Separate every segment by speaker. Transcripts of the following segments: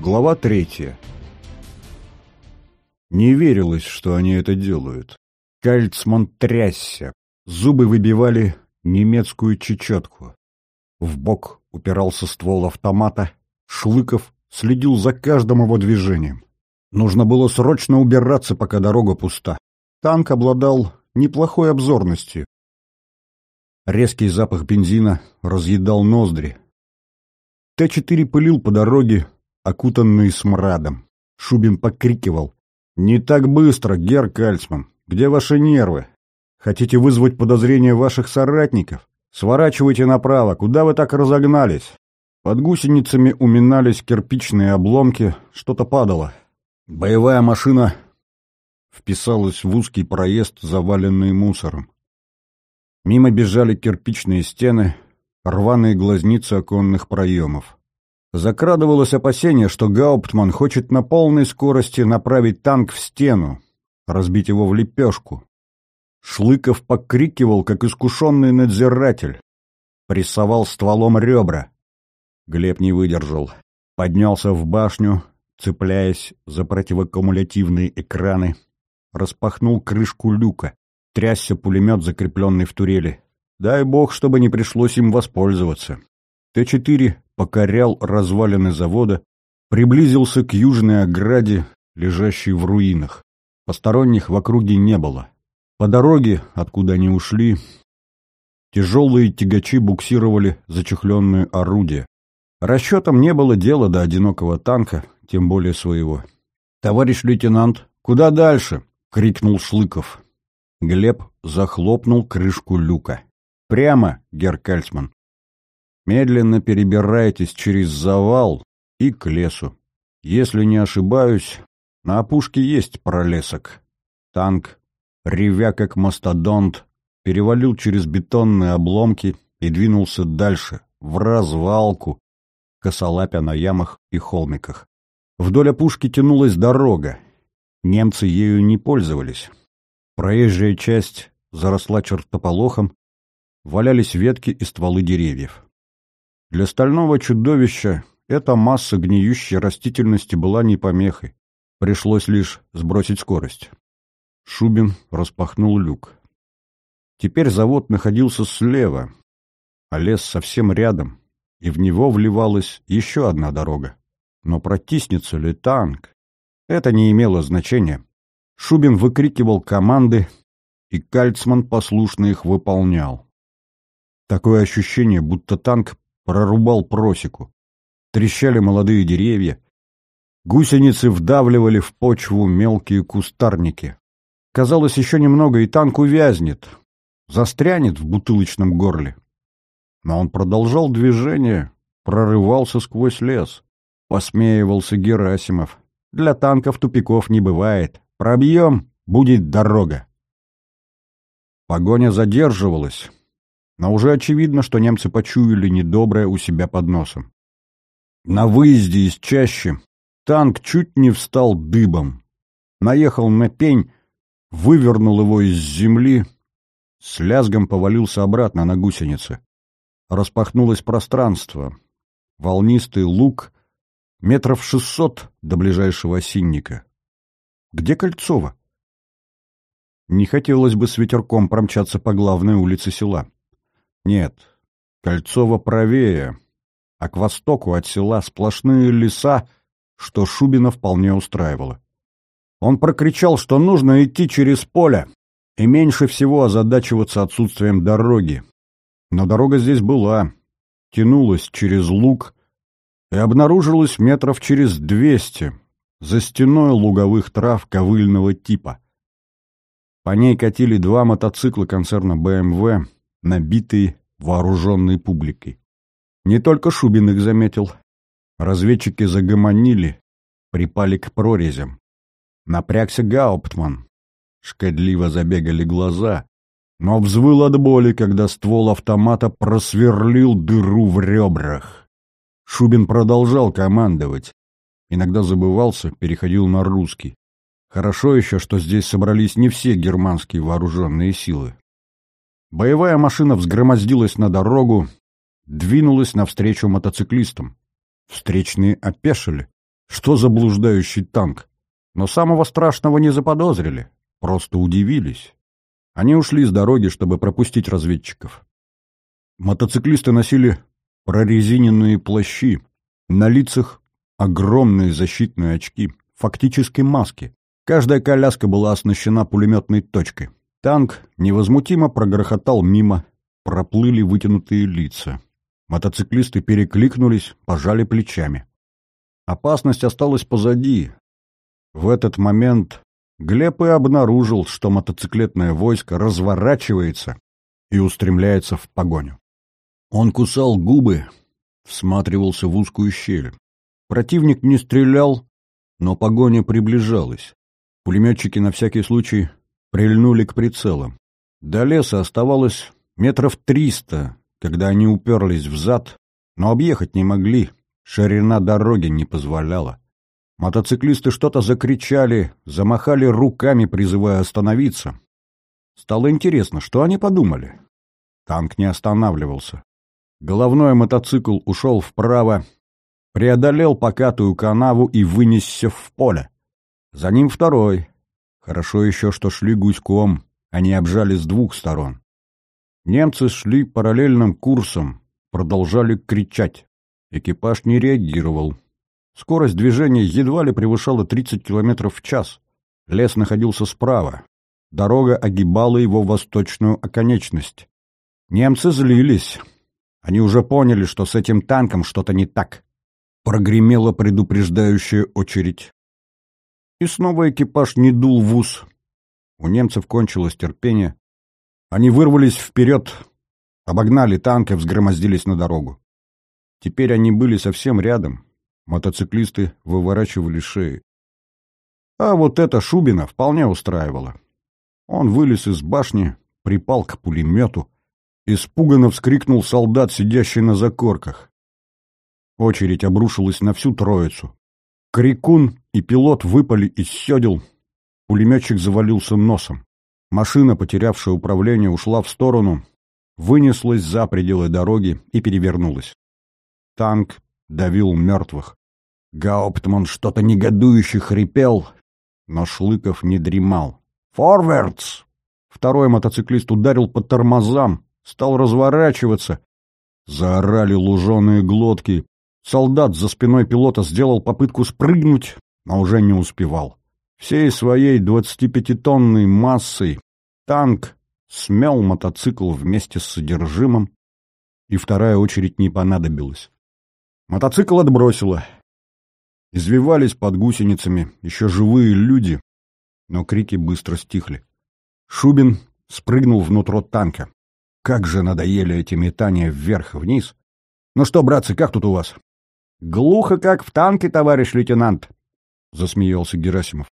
Speaker 1: Глава третья. Не верилось, что они это делают. Кальцман трясся, зубы выбивали немецкую чечетку. В бок упирался ствол автомата, Шлыков следил за каждым его движением. Нужно было срочно убираться, пока дорога пуста. Танк обладал неплохой обзорностью. Резкий запах бензина разъедал ноздри. Т-4 пылил по дороге, окутанный смрадом. Шубин покрикивал. «Не так быстро, Гер Кальцман! Где ваши нервы? Хотите вызвать подозрения ваших соратников? Сворачивайте направо, куда вы так разогнались?» Под гусеницами уминались кирпичные обломки, что-то падало. Боевая машина вписалась в узкий проезд, заваленный мусором. Мимо бежали кирпичные стены, рваные глазницы оконных проемов. Закрадывалось опасение, что Гауптман хочет на полной скорости направить танк в стену, разбить его в лепешку. Шлыков покрикивал, как искушенный надзиратель. Прессовал стволом ребра. Глеб не выдержал. Поднялся в башню, цепляясь за противокумулятивные экраны. Распахнул крышку люка. Трясся пулемет, закрепленный в турели. Дай бог, чтобы не пришлось им воспользоваться. Т-4 покорял развалины завода, приблизился к южной ограде, лежащей в руинах. Посторонних в округе не было. По дороге, откуда они ушли, тяжелые тягачи буксировали зачехленные орудия. Расчетом не было дела до одинокого танка, тем более своего. «Товарищ лейтенант, куда дальше?» — крикнул Шлыков. Глеб захлопнул крышку люка. «Прямо, Герр Кальцман медленно перебираетесь через завал и к лесу. Если не ошибаюсь, на опушке есть пролесок. Танк, ревя как мастодонт, перевалил через бетонные обломки и двинулся дальше, в развалку, косолапя на ямах и холмиках. Вдоль опушки тянулась дорога. Немцы ею не пользовались. Проезжая часть заросла чертополохом, валялись ветки и стволы деревьев. Для стального чудовища эта масса гниющей растительности была не помехой. Пришлось лишь сбросить скорость. Шубин распахнул люк. Теперь завод находился слева, а лес совсем рядом, и в него вливалась еще одна дорога. Но протиснется ли танк? Это не имело значения. Шубин выкрикивал команды, и Кальцман послушно их выполнял. Такое ощущение, будто танк прорубал просеку. Трещали молодые деревья. Гусеницы вдавливали в почву мелкие кустарники. Казалось, еще немного, и танк увязнет, застрянет в бутылочном горле. Но он продолжал движение, прорывался сквозь лес. Посмеивался Герасимов. Для танков тупиков не бывает. Пробьем — будет дорога. Погоня задерживалась. Но уже очевидно, что немцы почуяли недоброе у себя под носом. На выезде из чащи танк чуть не встал дыбом. Наехал на пень, вывернул его из земли, с лязгом повалился обратно на гусеницы. Распахнулось пространство. Волнистый луг, метров шестьсот до ближайшего осинника. Где Кольцова? Не хотелось бы с ветерком промчаться по главной улице села. Нет, Кольцово правее, а к востоку от села сплошные леса, что Шубина вполне устраивало. Он прокричал, что нужно идти через поле и меньше всего озадачиваться отсутствием дороги. Но дорога здесь была, тянулась через луг и обнаружилась метров через двести, за стеной луговых трав ковыльного типа. По ней катили два мотоцикла концерна БМВ, набитые вооруженной публикой. Не только Шубин их заметил. Разведчики загомонили, припали к прорезям. Напрягся Гауптман. Шкодливо забегали глаза, но взвыл от боли, когда ствол автомата просверлил дыру в ребрах. Шубин продолжал командовать. Иногда забывался, переходил на русский. Хорошо еще, что здесь собрались не все германские вооруженные силы. Боевая машина взгромоздилась на дорогу, двинулась навстречу мотоциклистам. Встречные опешили. Что за блуждающий танк? Но самого страшного не заподозрили, просто удивились. Они ушли с дороги, чтобы пропустить разведчиков. Мотоциклисты носили прорезиненные плащи, на лицах огромные защитные очки, фактически маски. Каждая коляска была оснащена пулеметной точкой. Танк невозмутимо прогрохотал мимо, проплыли вытянутые лица. Мотоциклисты перекликнулись, пожали плечами. Опасность осталась позади. В этот момент Глеб и обнаружил, что мотоциклетное войско разворачивается и устремляется в погоню. Он кусал губы, всматривался в узкую щель. Противник не стрелял, но погоня приближалась. Пулеметчики на всякий случай прильнули к прицелам. До леса оставалось метров триста, когда они уперлись в зад, но объехать не могли, ширина дороги не позволяла. Мотоциклисты что-то закричали, замахали руками, призывая остановиться. Стало интересно, что они подумали. Танк не останавливался. Головной мотоцикл ушел вправо, преодолел покатую канаву и вынесся в поле. За ним второй. Хорошо еще, что шли гуськом, они обжали с двух сторон. Немцы шли параллельным курсом, продолжали кричать. Экипаж не реагировал. Скорость движения едва ли превышала 30 км в час. Лес находился справа. Дорога огибала его восточную оконечность. Немцы злились. Они уже поняли, что с этим танком что-то не так. Прогремела предупреждающая очередь. И снова экипаж не дул в ус. У немцев кончилось терпение. Они вырвались вперед, обогнали танк и взгромоздились на дорогу. Теперь они были совсем рядом. Мотоциклисты выворачивали шеи. А вот это Шубина вполне устраивало. Он вылез из башни, припал к пулемету. Испуганно вскрикнул солдат, сидящий на закорках. Очередь обрушилась на всю троицу. Крикун и пилот выпали из седел. Пулеметчик завалился носом. Машина, потерявшая управление, ушла в сторону, вынеслась за пределы дороги и перевернулась. Танк давил мертвых. Гауптман что-то негодующе хрипел, но Шлыков не дремал. «Форвардс!» Второй мотоциклист ударил по тормозам, стал разворачиваться. Заорали луженые глотки. Солдат за спиной пилота сделал попытку спрыгнуть, но уже не успевал. Всей своей двадцатипятитонной массой танк смел мотоцикл вместе с содержимым, и вторая очередь не понадобилась. Мотоцикл отбросило. Извивались под гусеницами еще живые люди, но крики быстро стихли. Шубин спрыгнул внутрь танка. Как же надоели эти метания вверх-вниз. Ну что, братцы, как тут у вас? Глухо, как в танке, товарищ лейтенант, засмеялся Герасимов.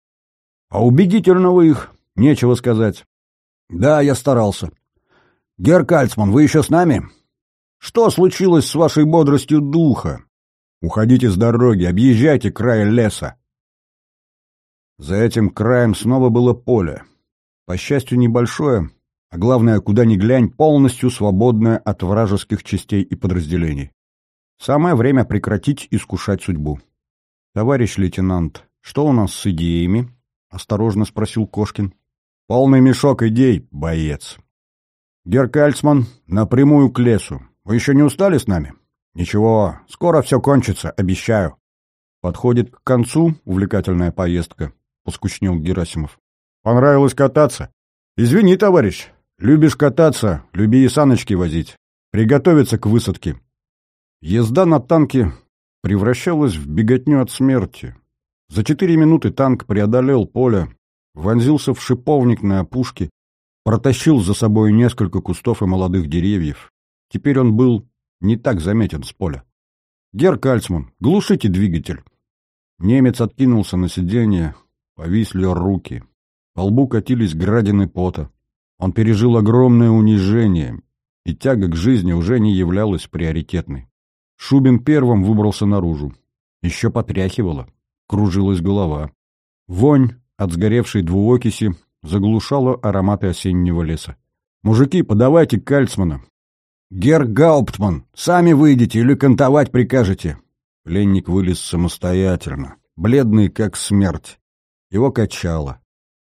Speaker 1: А убедительно вы их, нечего сказать. Да, я старался. Гер Кальцман, вы еще с нами? Что случилось с вашей бодростью духа? Уходите с дороги, объезжайте край леса. За этим краем снова было поле. По счастью, небольшое, а главное, куда ни глянь, полностью свободное от вражеских частей и подразделений. Самое время прекратить искушать судьбу. «Товарищ лейтенант, что у нас с идеями?» — осторожно спросил Кошкин. «Полный мешок идей, боец». «Геркальцман, напрямую к лесу. Вы еще не устали с нами? Ничего, скоро все кончится, обещаю. Подходит к концу увлекательная поездка, поскучнел Герасимов. Понравилось кататься? Извини, товарищ. Любишь кататься, люби и саночки возить. Приготовиться к высадке. Езда на танке превращалась в беготню от смерти. За четыре минуты танк преодолел поле, вонзился в шиповник на опушке, протащил за собой несколько кустов и молодых деревьев. Теперь он был не так заметен с поля. «Гер Кальцман, глушите двигатель!» Немец откинулся на сиденье, повисли руки. По лбу катились градины пота. Он пережил огромное унижение, и тяга к жизни уже не являлась приоритетной. Шубин первым выбрался наружу. Еще потряхивало, кружилась голова. Вонь от сгоревшей двуокиси заглушала ароматы осеннего леса. «Мужики, подавайте Кальцмана!» «Герр Гауптман, сами выйдете или кантовать прикажете?» Пленник вылез самостоятельно. бледный как смерть. Его качало.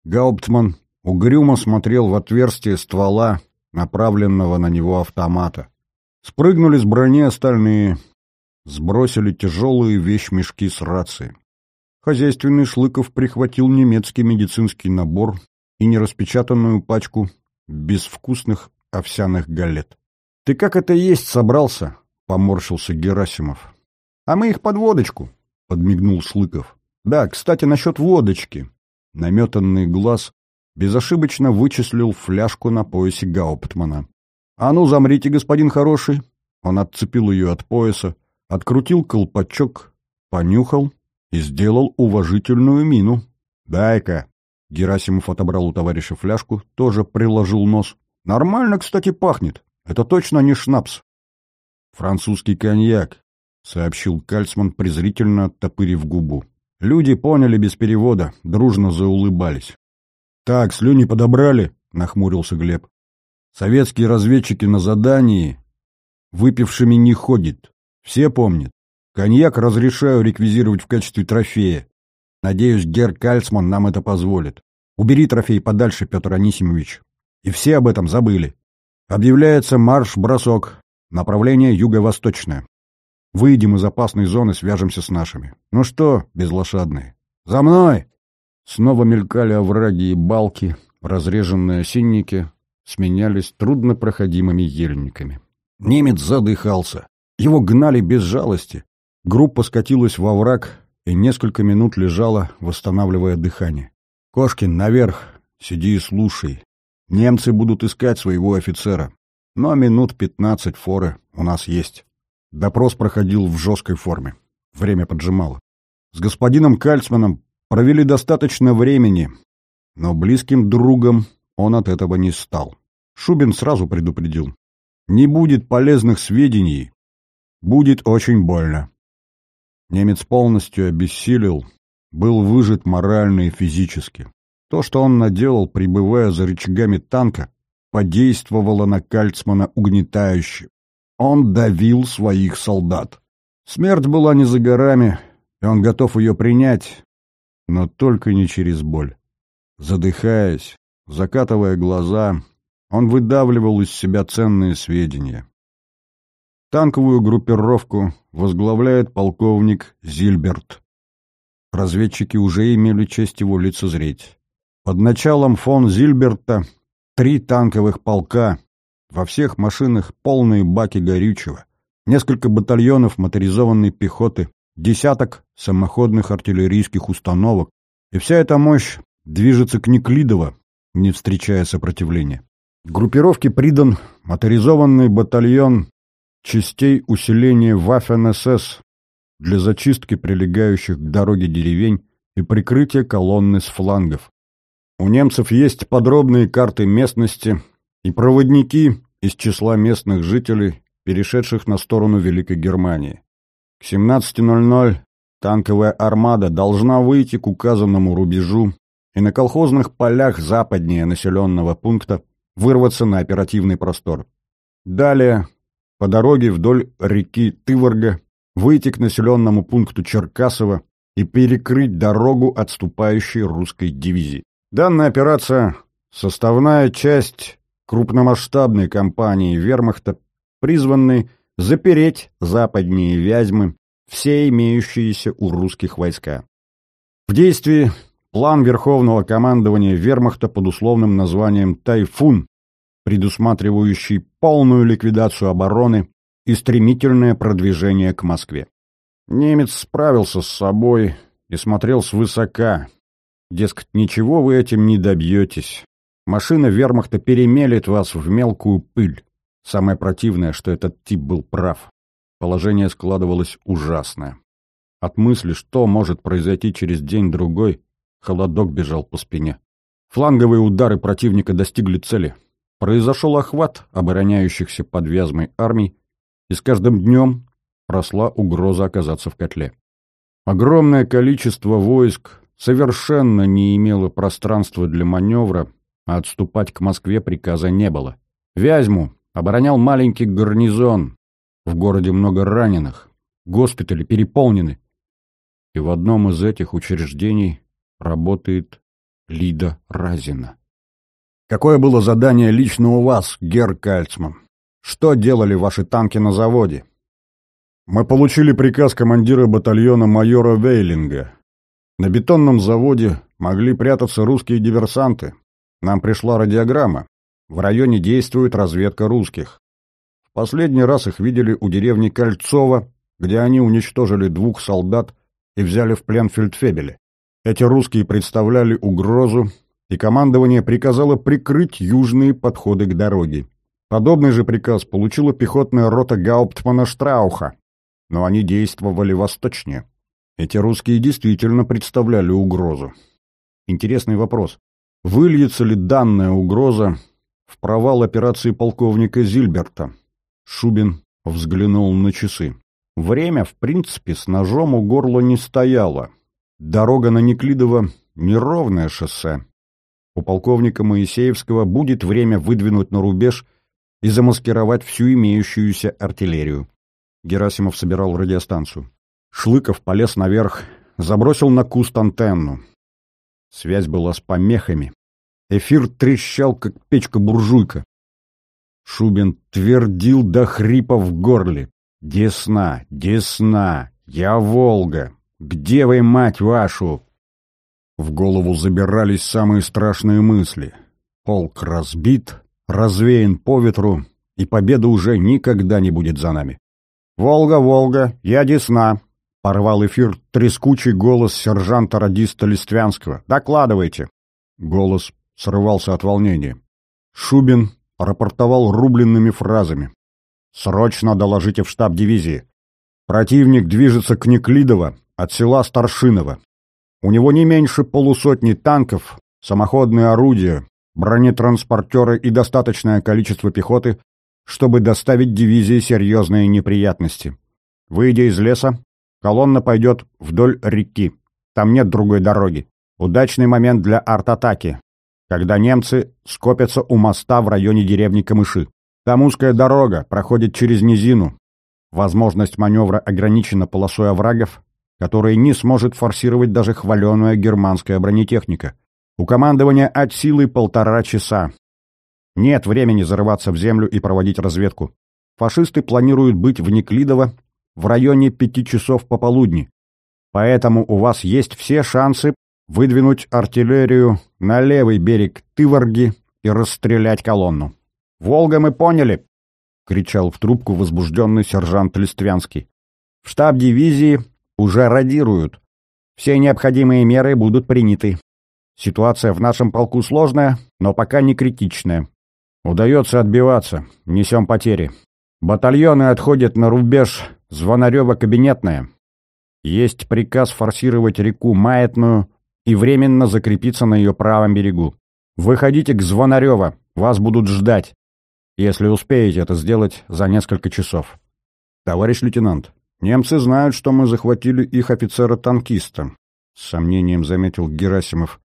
Speaker 1: Гауптман угрюмо смотрел в отверстие ствола, направленного на него автомата. Спрыгнули с брони остальные, сбросили тяжелые вещмешки с рации. Хозяйственный Шлыков прихватил немецкий медицинский набор и нераспечатанную пачку безвкусных овсяных галет. «Ты как это есть собрался?» — поморщился Герасимов. «А мы их под водочку», — подмигнул Шлыков. «Да, кстати, насчет водочки». Наметанный глаз безошибочно вычислил фляжку на поясе Гауптмана. «А ну, замрите, господин хороший!» Он отцепил ее от пояса, открутил колпачок, понюхал и сделал уважительную мину. «Дай-ка!» Герасимов отобрал у товарища фляжку, тоже приложил нос. «Нормально, кстати, пахнет. Это точно не шнапс». «Французский коньяк», — сообщил Кальцман, презрительно оттопырив губу. Люди поняли без перевода, дружно заулыбались. «Так, слюни подобрали», — нахмурился Глеб. «Советские разведчики на задании выпившими не ходят. Все помнят. Коньяк разрешаю реквизировать в качестве трофея. Надеюсь, Гер Кальцман нам это позволит. Убери трофей подальше, Петр Анисимович. И все об этом забыли. Объявляется марш-бросок. Направление юго-восточное. Выйдем из опасной зоны, свяжемся с нашими. Ну что, безлошадные? За мной! Снова мелькали овраги и балки, разреженные осинники сменялись труднопроходимыми ельниками. Немец задыхался. Его гнали без жалости. Группа скатилась во враг и несколько минут лежала, восстанавливая дыхание. «Кошкин, наверх! Сиди и слушай. Немцы будут искать своего офицера. Но минут пятнадцать форы у нас есть». Допрос проходил в жесткой форме. Время поджимало. С господином Кальцманом Провели достаточно времени, но близким другом он от этого не стал. Шубин сразу предупредил. Не будет полезных сведений, будет очень больно. Немец полностью обессилел, был выжат морально и физически. То, что он наделал, пребывая за рычагами танка, подействовало на Кальцмана угнетающе. Он давил своих солдат. Смерть была не за горами, и он готов ее принять, но только не через боль. Задыхаясь, закатывая глаза, он выдавливал из себя ценные сведения. Танковую группировку возглавляет полковник Зильберт. Разведчики уже имели честь его лицезреть. Под началом фон Зильберта три танковых полка, во всех машинах полные баки горючего, несколько батальонов моторизованной пехоты, десяток самоходных артиллерийских установок, и вся эта мощь движется к Неклидово, не встречая сопротивления. Группировке придан моторизованный батальон частей усиления Waffen-СС для зачистки прилегающих к дороге деревень и прикрытия колонны с флангов. У немцев есть подробные карты местности и проводники из числа местных жителей, перешедших на сторону Великой Германии. К 17.00 танковая армада должна выйти к указанному рубежу и на колхозных полях западнее населенного пункта вырваться на оперативный простор. Далее, по дороге вдоль реки Тыворга, выйти к населенному пункту Черкасово и перекрыть дорогу отступающей русской дивизии. Данная операция — составная часть крупномасштабной кампании вермахта, призванной запереть западнее Вязьмы, все имеющиеся у русских войска. В действии план Верховного командования вермахта под условным названием «Тайфун», предусматривающий полную ликвидацию обороны и стремительное продвижение к Москве. Немец справился с собой и смотрел свысока. Дескать, ничего вы этим не добьетесь. Машина вермахта перемелет вас в мелкую пыль. Самое противное, что этот тип был прав. Положение складывалось ужасное. От мысли, что может произойти через день-другой, холодок бежал по спине. Фланговые удары противника достигли цели. Произошел охват обороняющихся под Вязьмой армий, и с каждым днем росла угроза оказаться в котле. Огромное количество войск совершенно не имело пространства для маневра, а отступать к Москве приказа не было. Вязьму Оборонял маленький гарнизон. В городе много раненых. Госпитали переполнены. и в одном из этих учреждений работает Лида Разина. Какое было задание лично у вас, Герр Кальцман? Что делали ваши танки на заводе? Мы получили приказ командира батальона майора Вейлинга. На бетонном заводе могли прятаться русские диверсанты. Нам пришла радиограмма. В районе действует разведка русских. В последний раз их видели у деревни Кольцово, где они уничтожили двух солдат и взяли в плен фельдфебели. Эти русские представляли угрозу, и командование приказало прикрыть южные подходы к дороге. Подобный же приказ получила пехотная рота Гауптмана Штрауха, но они действовали восточнее. Эти русские действительно представляли угрозу. Интересный вопрос. Выльется ли данная угроза в провал операции полковника Зильберта? Шубин взглянул на часы. Время, в принципе, с ножом у горла не стояло. Дорога на Неклидово — неровное шоссе. У полковника Моисеевского будет время выдвинуть на рубеж и замаскировать всю имеющуюся артиллерию. Герасимов собирал радиостанцию. Шлыков полез наверх, забросил на куст антенну. Связь была с помехами. Эфир трещал, как печка-буржуйка. Шубин твердил до хрипа в горле. «Десна! Десна! Я Волга! Где вы, мать вашу?» В голову забирались самые страшные мысли. Полк разбит, развеян по ветру, и победа уже никогда не будет за нами. «Волга, Волга, я Десна!» — порвал эфир трескучий голос сержанта-радиста Листвянского. «Докладывайте!» Голос срывался от волнения. Шубин рапортовал рубленными фразами. «Срочно доложите в штаб дивизии. Противник движется к Неклидово от села Старшиново. У него не меньше полусотни танков, самоходные орудия, бронетранспортеры и достаточное количество пехоты, чтобы доставить дивизии серьезные неприятности. Выйдя из леса, колонна пойдет вдоль реки. Там нет другой дороги. Удачный момент для арт-атаки, когда немцы скопятся у моста в районе деревни Камыши. Там узкая дорога проходит через низину. Возможность маневра ограничена полосой оврагов, которые не сможет форсировать даже хваленая германская бронетехника. У командования от силы полтора часа. Нет времени зарываться в землю и проводить разведку. Фашисты планируют быть в Неклидово в районе пяти часов пополудни. Поэтому у вас есть все шансы выдвинуть артиллерию на левый берег Тыварги и расстрелять колонну. «Волга мы поняли!» — кричал в трубку возбужденный сержант Листвянский. «В штаб дивизии уже радируют. Все необходимые меры будут приняты. Ситуация в нашем полку сложная, но пока не критичная. Удается отбиваться, несем потери. Батальоны отходят на рубеж Звонарева-Кабинетная. Есть приказ форсировать реку Маятную и временно закрепиться на ее правом берегу. Выходите к Звонарева, вас будут ждать, если успеете это сделать за несколько часов. Товарищ лейтенант, немцы знают, что мы захватили их офицера-танкиста, с сомнением заметил Герасимов,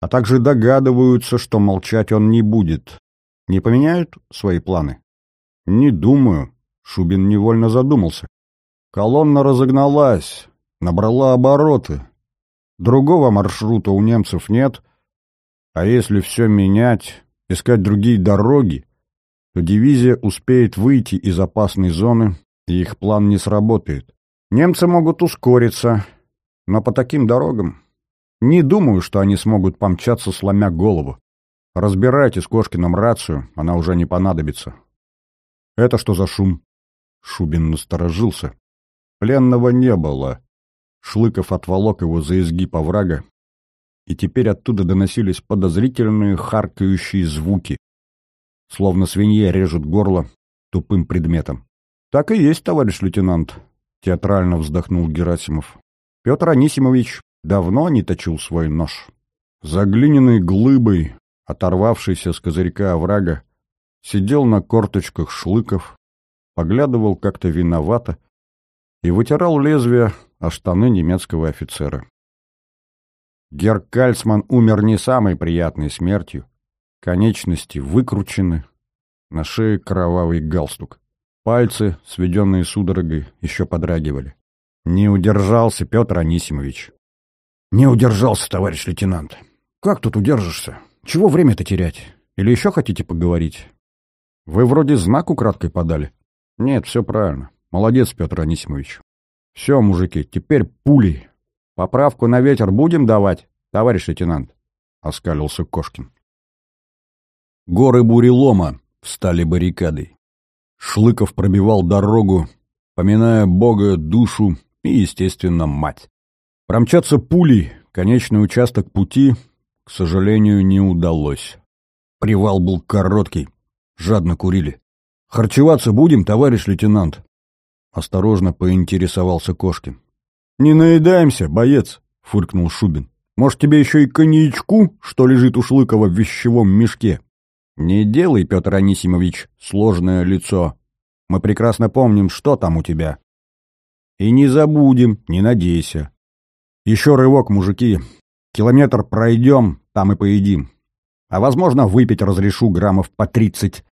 Speaker 1: а также догадываются, что молчать он не будет. Не поменяют свои планы? Не думаю. Шубин невольно задумался. Колонна разогналась, набрала обороты. Другого маршрута у немцев нет. А если все менять, искать другие дороги, то дивизия успеет выйти из опасной зоны, их план не сработает. Немцы могут ускориться, но по таким дорогам не думаю, что они смогут помчаться, сломя голову. Разбирайте с Кошкиным рацию, она уже не понадобится. Это что за шум? Шубин насторожился. Пленного не было. Шлыков отволок его за изгиб оврага, и теперь оттуда доносились подозрительные харкающие звуки, словно свинье режут горло тупым предметом. — Так и есть, товарищ лейтенант, — театрально вздохнул Герасимов. Петр Анисимович давно не точил свой нож. За глиняной глыбой оторвавшийся с козырька оврага, сидел на корточках шлыков, поглядывал как-то виновато и вытирал лезвие о штаны немецкого офицера. Герр Кальцман умер не самой приятной смертью. Конечности выкручены, на шее кровавый галстук. Пальцы, сведенные судорогой, еще подрагивали. Не удержался, Петр Анисимович.
Speaker 2: Не удержался, товарищ лейтенант. Как тут удержишься? Чего время-то терять? Или еще хотите поговорить?
Speaker 1: Вы вроде знак украдкой подали. Нет, все правильно. Молодец, Петр Анисимович. Все, мужики, теперь пули. Поправку на ветер будем давать, товарищ лейтенант? Оскалился Кошкин. Горы бурелома встали баррикадой. Шлыков пробивал дорогу, поминая Бога, душу и, естественно, мать. Промчаться пулей конечный участок пути, к сожалению, не удалось. Привал был короткий, жадно курили. «Харчеваться будем, товарищ лейтенант?» Осторожно поинтересовался Кошкин. «Не наедаемся, боец!» — фыркнул Шубин. «Может, тебе еще и коньячку, что лежит у Шлыкова в вещевом мешке?» «Не делай, Петр Анисимович, сложное лицо. Мы прекрасно помним, что там у тебя. И не забудем, не надейся. Еще рывок, мужики. Километр пройдем, там и поедим. А, возможно, выпить разрешу граммов по тридцать.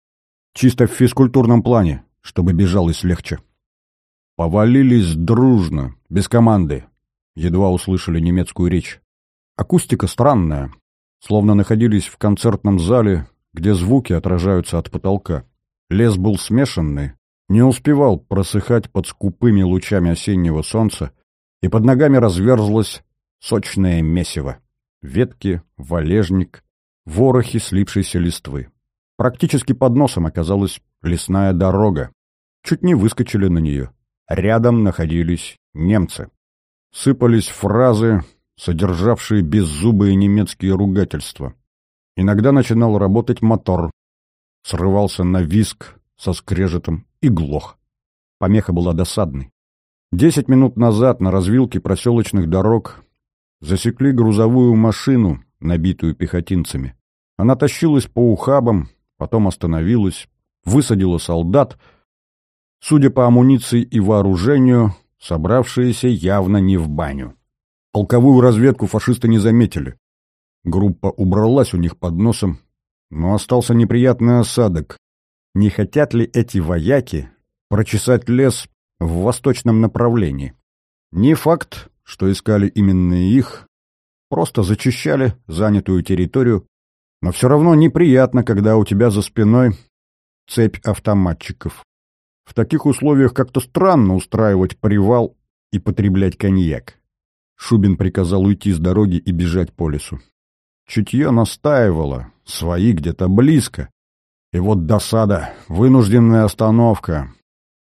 Speaker 1: Чисто в физкультурном плане, чтобы бежалось легче». Повалились дружно, без команды. Едва услышали немецкую речь. Акустика странная, словно находились в концертном зале где звуки отражаются от потолка. Лес был смешанный, не успевал просыхать под скупыми лучами осеннего солнца, и под ногами разверзлось сочное месиво. Ветки, валежник, ворохи слипшейся листвы. Практически под носом оказалась лесная дорога. Чуть не выскочили на нее. Рядом находились немцы. Сыпались фразы, содержавшие беззубые немецкие ругательства. Иногда начинал работать мотор, срывался на виск со скрежетом и глох. Помеха была досадной. Десять минут назад на развилке проселочных дорог засекли грузовую машину, набитую пехотинцами. Она тащилась по ухабам, потом остановилась, высадила солдат, судя по амуниции и вооружению, собравшиеся явно не в баню. Полковую разведку фашисты не заметили. Группа убралась у них под носом, но остался неприятный осадок. Не хотят ли эти вояки прочесать лес в восточном направлении? Не факт, что искали именно их, просто зачищали занятую территорию, но все равно неприятно, когда у тебя за спиной цепь автоматчиков. В таких условиях как-то странно устраивать привал и потреблять коньяк. Шубин приказал уйти с дороги и бежать по лесу. Чутье настаивало, свои где-то близко. И вот досада, вынужденная остановка.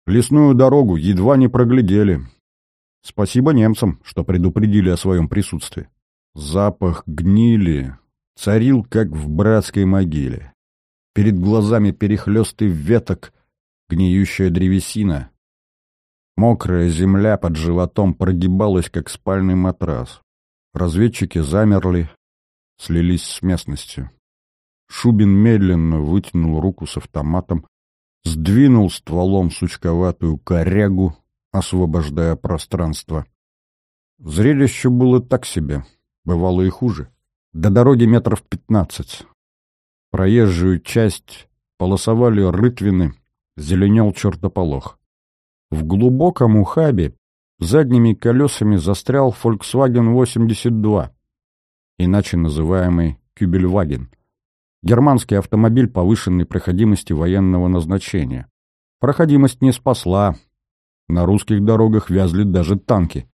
Speaker 1: Лесную дорогу едва не проглядели. Спасибо немцам, что предупредили о своем присутствии. Запах гнили царил, как в братской могиле. Перед глазами перехлесты веток, гниющая древесина. Мокрая земля под животом прогибалась, как спальный матрас. Разведчики замерли, слились с местностью. Шубин медленно вытянул руку с автоматом, сдвинул стволом сучковатую корягу, освобождая пространство. Зрелище было так себе, бывало и хуже. До дороги метров пятнадцать. Проезжую часть полосовали рытвины, зеленел чертополох. В глубоком ухабе задними колесами застрял Volkswagen 82 иначе называемый «Кюбельваген». Германский автомобиль повышенной проходимости военного назначения. Проходимость не спасла. На русских дорогах вязли даже танки.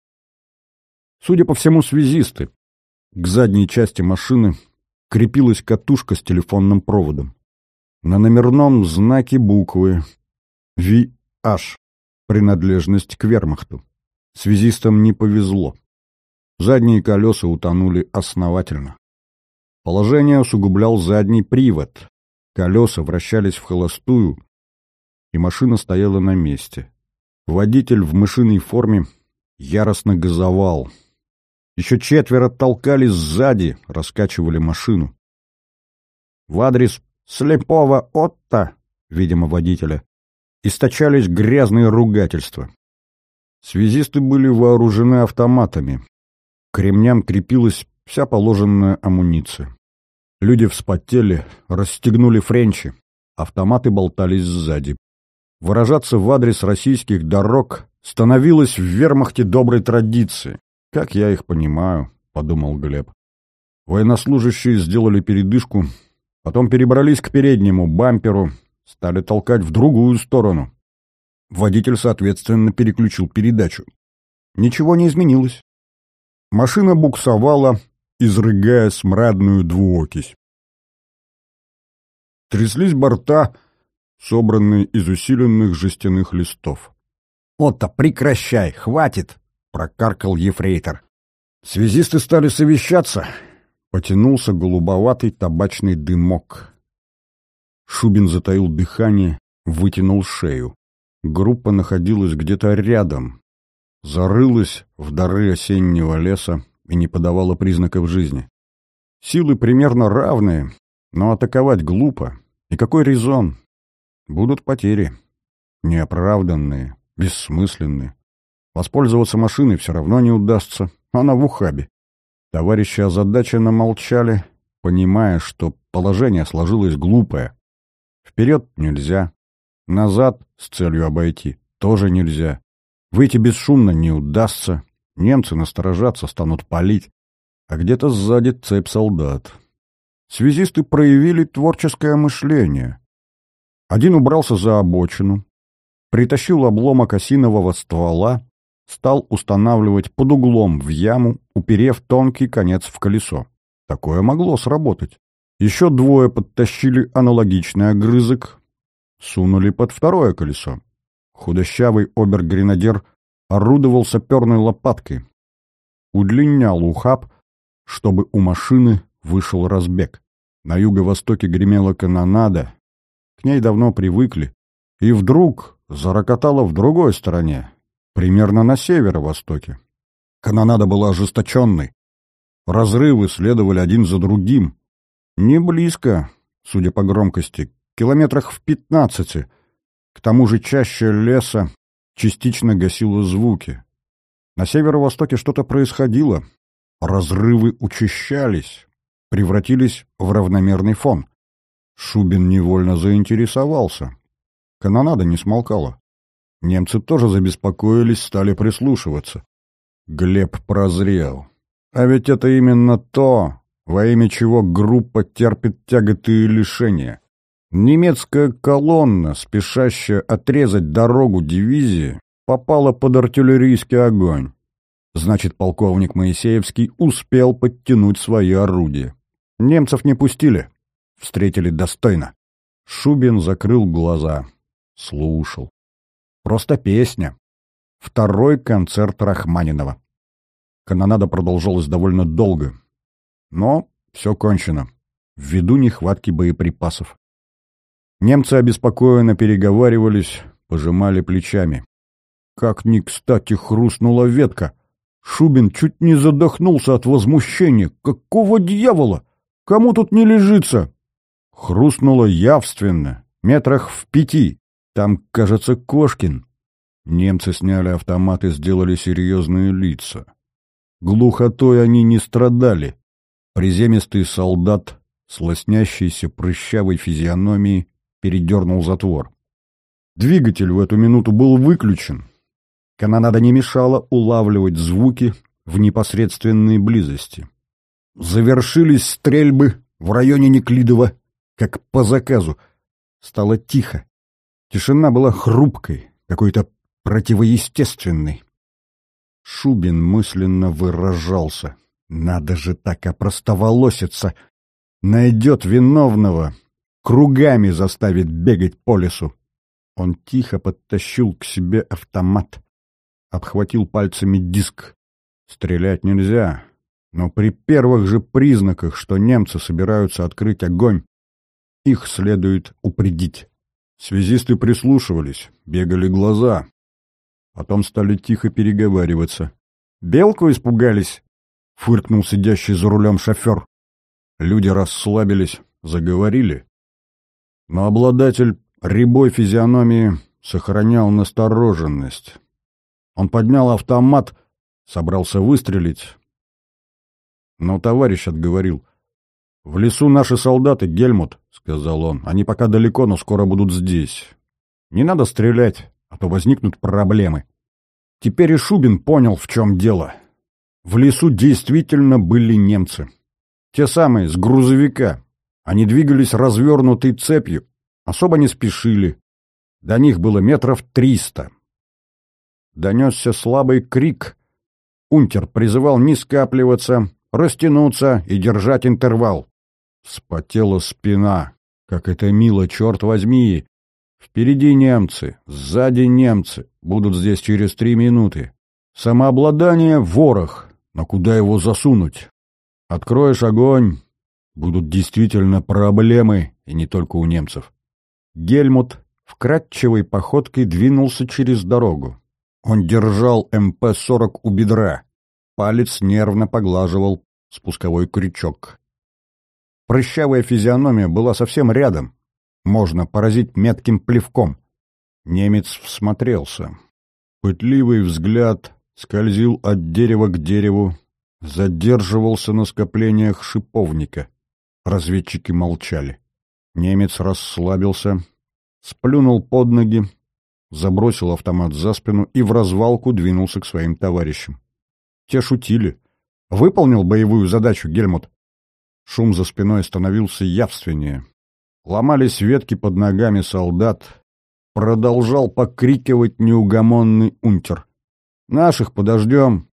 Speaker 1: Судя по всему, связисты. К задней части машины крепилась катушка с телефонным проводом. На номерном знаке буквы VH, принадлежность к вермахту. Связистам не повезло. Задние колеса утонули основательно. Положение усугублял задний привод. Колеса вращались в холостую, и машина стояла на месте. Водитель в мышиной форме яростно газовал. Еще четверо толкались сзади, раскачивали машину. В адрес слепого Отто, видимо, водителя, источались грязные ругательства. Связисты были вооружены автоматами. К ремням крепилась вся положенная амуниция. Люди вспотели, расстегнули френчи. Автоматы болтались сзади. Выражаться в адрес российских дорог становилось в вермахте доброй традицией. «Как я их понимаю», — подумал Глеб. Военнослужащие сделали передышку, потом перебрались к переднему бамперу, стали толкать в другую сторону. Водитель, соответственно, переключил передачу. Ничего не изменилось. Машина буксовала, изрыгая смрадную двуокись. Тряслись борта, собранные из усиленных жестяных листов.
Speaker 2: «Отто, прекращай, хватит!» — прокаркал ефрейтор.
Speaker 1: Связисты стали совещаться. Потянулся голубоватый табачный дымок. Шубин затаил дыхание, вытянул шею. Группа находилась где-то рядом, зарылась в дары осеннего леса и не подавала признаков жизни. Силы примерно равные, но атаковать глупо. И какой резон? Будут потери. Неоправданные, бессмысленные. Воспользоваться машиной все равно не удастся. Она в ухабе. Товарищи озадаченно молчали, понимая, что положение сложилось глупое. Вперед нельзя. Назад с целью обойти тоже нельзя. Выйти бесшумно не удастся. Немцы насторожатся, станут палить. А где-то сзади цепь солдат. Связисты проявили творческое мышление. Один убрался за обочину, притащил обломок осинового ствола, стал устанавливать под углом в яму, уперев тонкий конец в колесо. Такое могло сработать. Еще двое подтащили аналогичный огрызок, сунули под второе колесо. Худощавый обер-гренадер орудовал саперной лопаткой. Удлинял ухаб, чтобы у машины вышел разбег. На юго-востоке гремела канонада, к ней давно привыкли, и вдруг зарокотала в другой стороне, примерно на северо-востоке. Канонада была ожесточенной. Разрывы следовали один за другим. Не близко, судя по громкости, километрах в пятнадцати. К тому же чаще леса частично гасила звуки. На северо-востоке что-то происходило. Разрывы учащались, превратились в равномерный фон. Шубин невольно заинтересовался. Канонада не смолкала. Немцы тоже забеспокоились, стали прислушиваться. Глеб прозрел. А ведь это именно то, во имя чего группа терпит тяготы и лишения. Немецкая колонна, спешащая отрезать дорогу дивизии, попала под артиллерийский огонь. Значит, полковник Моисеевский успел подтянуть свои орудия. Немцев не пустили. Встретили достойно. Шубин закрыл глаза. Слушал. Просто песня. Второй концерт Рахманинова. Канонада продолжалась довольно долго. Но все кончено. Ввиду нехватки боеприпасов. Немцы обеспокоенно переговаривались, пожимали плечами. Как ни кстати хрустнула ветка. Шубин чуть не задохнулся от возмущения. Какого дьявола? Кому тут не лежится? Хрустнуло явственно, метрах в пяти. Там, кажется, Кошкин. Немцы сняли автоматы, сделали серьезные лица. Глухотой они не страдали. Приземистый солдат с лоснящейся прыщавой физиономией передернул затвор. Двигатель в эту минуту был выключен. Канонада не мешала улавливать звуки в непосредственной близости. Завершились стрельбы в районе Неклидова, как по заказу. Стало тихо. Тишина была хрупкой, какой-то противоестественной. Шубин мысленно выражался. Надо же так опростоволоситься. Найдет виновного, кругами заставит бегать по лесу. Он тихо подтащил к себе автомат, обхватил пальцами диск. Стрелять нельзя, но при первых же признаках, что немцы собираются открыть огонь, их следует упредить. Связисты прислушивались, бегали глаза. Потом стали тихо переговариваться. «Белку испугались?» — фыркнул сидящий за рулем шофер. Люди расслабились, заговорили. Но обладатель рябой физиономии сохранял настороженность. Он поднял автомат, собрался выстрелить. Но товарищ отговорил. «В лесу наши солдаты, Гельмут», — сказал он. «Они пока далеко, но скоро будут здесь. Не надо стрелять, а то возникнут проблемы».
Speaker 2: Теперь и Шубин понял, в чем дело. В лесу действительно были немцы. Те самые, с грузовика. Они двигались развернутой цепью, особо не спешили. До них было метров триста. Донесся слабый крик. Унтер призывал не скапливаться, растянуться и держать интервал. Спотела спина. Как это мило, черт возьми! Впереди немцы, сзади немцы, будут здесь через три минуты. Самообладание — ворох, но куда его засунуть? Откроешь огонь, будут действительно проблемы, и не только у немцев. Гельмут вкрадчивой походкой двинулся через дорогу. Он держал МП-40 у бедра. Палец нервно поглаживал спусковой крючок. Прыщавая физиономия была совсем рядом. Можно поразить метким плевком. Немец всмотрелся. Пытливый взгляд скользил от дерева к дереву, задерживался на скоплениях шиповника. Разведчики молчали. Немец расслабился, сплюнул под ноги, забросил автомат за спину и в развалку двинулся к своим товарищам. Те шутили. Выполнил боевую задачу Гельмут. Шум за спиной становился явственнее. Ломались ветки под ногами солдат. Продолжал покрикивать неугомонный унтер. «Наших подождем.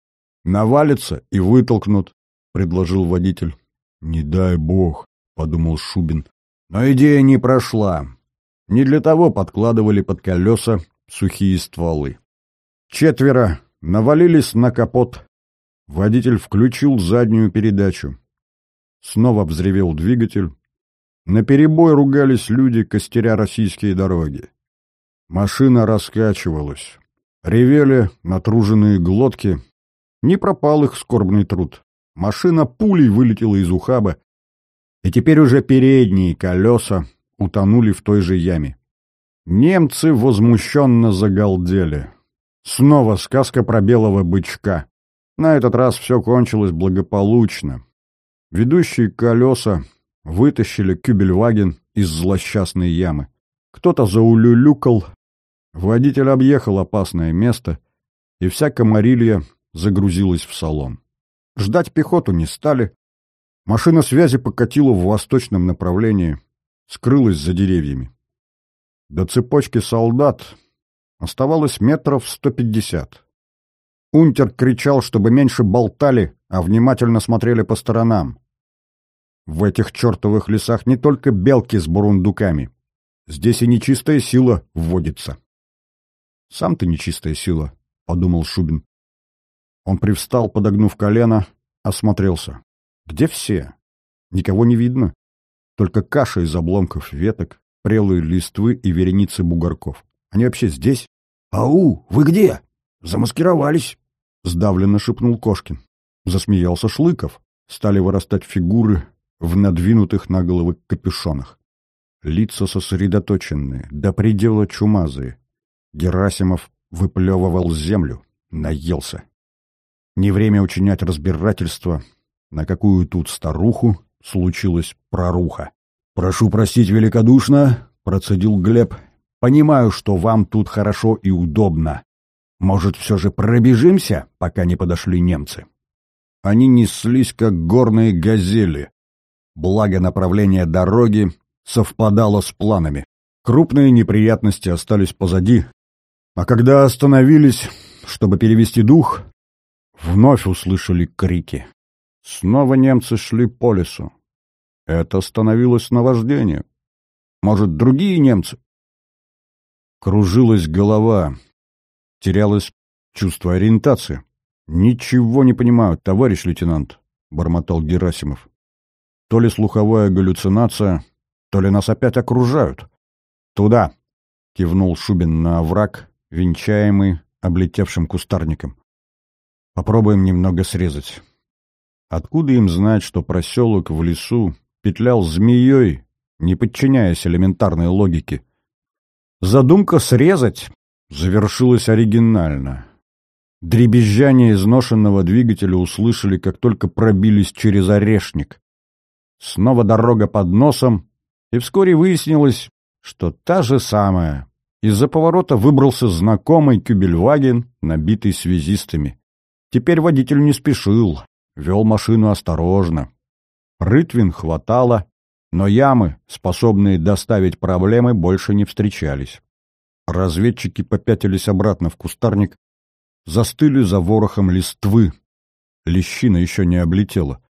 Speaker 2: Навалится и вытолкнут», — предложил водитель. «Не дай бог», — подумал Шубин. Но идея не прошла. Не для того подкладывали под колеса сухие стволы. Четверо навалились на капот. Водитель включил заднюю передачу. Снова взревел двигатель. На перебой ругались люди, костеря российские дороги. Машина раскачивалась. Ревели натруженные глотки. Не пропал их скорбный труд. Машина пулей вылетела из ухаба, и теперь уже передние колеса утонули в той же яме. Немцы возмущенно загалдели. Снова сказка про белого бычка. На этот раз все кончилось благополучно. Ведущие колеса вытащили кюбельваген из злосчастной ямы. Кто-то заулюлюкал, водитель объехал опасное место, и вся комарилья загрузилась в салон. Ждать пехоту не стали. Машина связи покатила в восточном направлении, скрылась за деревьями. До цепочки солдат оставалось метров сто пятьдесят. Унтер кричал, чтобы меньше болтали, а внимательно смотрели по сторонам. В этих чертовых лесах не только белки с бурундуками. Здесь и нечистая сила вводится. «Сам ты нечистая сила», — подумал Шубин. Он привстал, подогнув колено, осмотрелся. «Где все? Никого не видно. Только каша из обломков веток, прелые листвы и вереницы бугорков. Они вообще здесь?»
Speaker 3: «Ау, вы где? Замаскировались!» — сдавленно шепнул Кошкин.
Speaker 2: Засмеялся Шлыков. Стали вырастать фигуры в надвинутых на головы капюшонах. Лица сосредоточенные, до предела чумазые. Герасимов выплевывал землю, наелся. Не время учинять разбирательство, на какую тут старуху случилась проруха. «Прошу простить великодушно», — процедил Глеб. «Понимаю, что вам тут хорошо и удобно. Может, все же пробежимся, пока не подошли немцы?» Они неслись, как горные газели, благо направление дороги совпадало с планами. Крупные неприятности остались позади, а когда остановились, чтобы перевести дух, вновь услышали крики. Снова немцы шли по лесу. Это становилось наваждение. Может, другие немцы? Кружилась голова, терялось чувство ориентации. «Ничего не понимаю, товарищ лейтенант», — бормотал Герасимов. То ли слуховая галлюцинация, то ли нас опять окружают. «Туда!» — кивнул Шубин на овраг, венчаемый облетевшим кустарником. «Попробуем немного срезать. Откуда им знать, что проселок в лесу петлял змеей, не подчиняясь элементарной логике? Задумка срезать завершилась оригинально. Дребезжание изношенного двигателя услышали, как только пробились через орешник. Снова дорога под носом, и вскоре выяснилось, что та же самая, Из-за поворота выбрался знакомый кюбельваген, набитый связистами. Теперь водитель не спешил, вел машину осторожно. Рытвин хватало, но ямы, способные доставить проблемы, больше не встречались. Разведчики попятились обратно в кустарник, застыли за ворохом листвы. Лещина еще не облетела.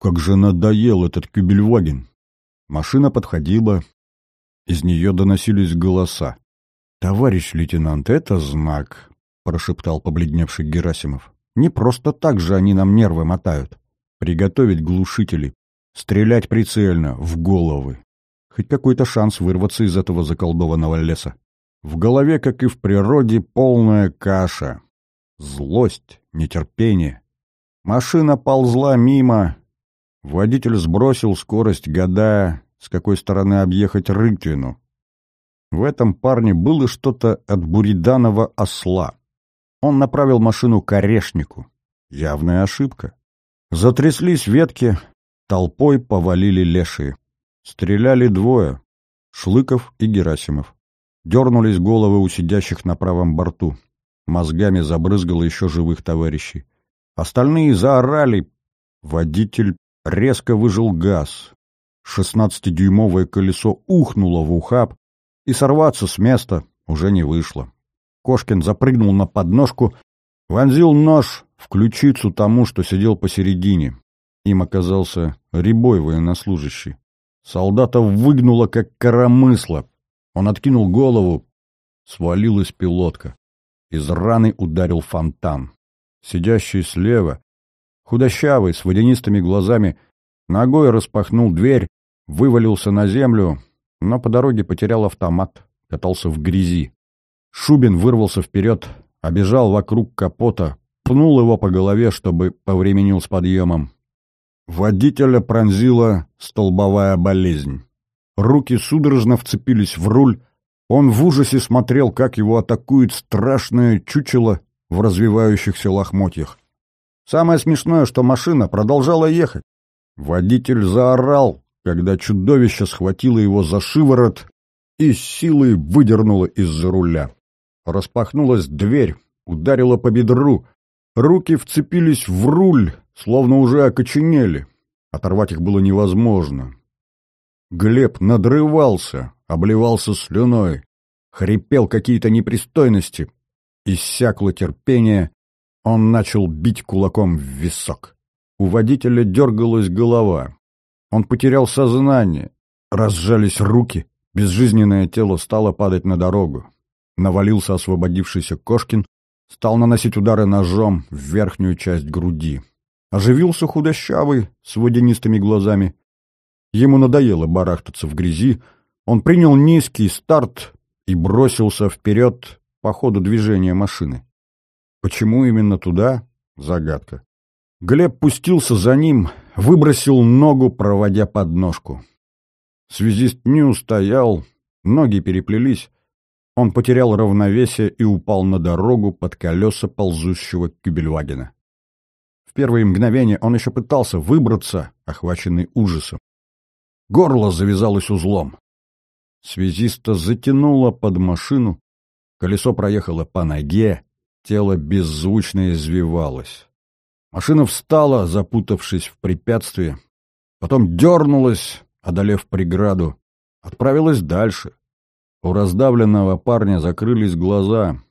Speaker 2: Как же надоел этот кюбельваген! Машина подходила, из нее доносились голоса. «Товарищ лейтенант, это знак», — прошептал побледневший Герасимов. «Не просто так же они нам нервы мотают. Приготовить глушители, стрелять прицельно, в головы. Хоть какой-то шанс вырваться из этого заколдованного леса. В голове, как и в природе, полная каша. Злость, нетерпение. Машина ползла мимо. Водитель сбросил скорость, гадая, с какой стороны объехать Рытвину. В этом парне было что-то от буриданова осла. Он направил машину к орешнику. Явная ошибка. Затряслись ветки, толпой повалили лешие. Стреляли двое — Шлыков и Герасимов. Дернулись головы у сидящих на правом борту. Мозгами забрызгало еще живых товарищей. Остальные заорали. Водитель резко выжил газ. Шестнадцатидюймовое колесо ухнуло в ухаб, и сорваться с места уже не вышло. Кошкин запрыгнул на подножку, вонзил нож в ключицу тому, что сидел посередине. Им оказался рябой военнослужащий. Солдата выгнуло, как коромысло. Он откинул голову, свалилась пилотка. Из раны ударил фонтан. Сидящий слева, худощавый, с водянистыми глазами, ногой распахнул дверь, вывалился на землю, но по дороге потерял автомат, катался в грязи. Шубин вырвался вперед, обежал вокруг капота, пнул его по голове, чтобы повременил с подъемом. Водителя пронзила столбовая болезнь. Руки судорожно вцепились в руль, он в ужасе смотрел, как его атакует страшное чучело в развивающихся лохмотьях. Самое смешное, что машина продолжала ехать. Водитель заорал, когда чудовище схватило его за шиворот и силой выдернуло из-за руля. Распахнулась дверь, ударила по бедру. Руки вцепились в руль, словно уже окоченели. Оторвать их было невозможно. Глеб надрывался, обливался слюной, хрипел какие-то непристойности. Иссякло терпение, он начал бить кулаком в висок. У водителя дергалась голова. Он потерял сознание, разжались руки, безжизненное тело стало падать на дорогу. Навалился освободившийся Кошкин, стал наносить удары ножом в верхнюю часть груди. Оживился худощавый, с водянистыми глазами. Ему надоело барахтаться в грязи, он принял низкий старт и бросился вперед по ходу движения машины. Почему именно туда? Загадка. Глеб пустился за ним, выбросил ногу, проводя подножку. Связист не устоял, ноги переплелись. Он потерял равновесие и упал на дорогу под колеса ползущего кюбельвагена. В первые мгновения он еще пытался выбраться, охваченный ужасом. Горло завязалось узлом. Связиста затянуло под машину, колесо проехало по ноге, тело беззвучно извивалось. Машина встала, запутавшись в препятствии, потом дернулась, одолев преграду, отправилась дальше. У раздавленного парня закрылись глаза.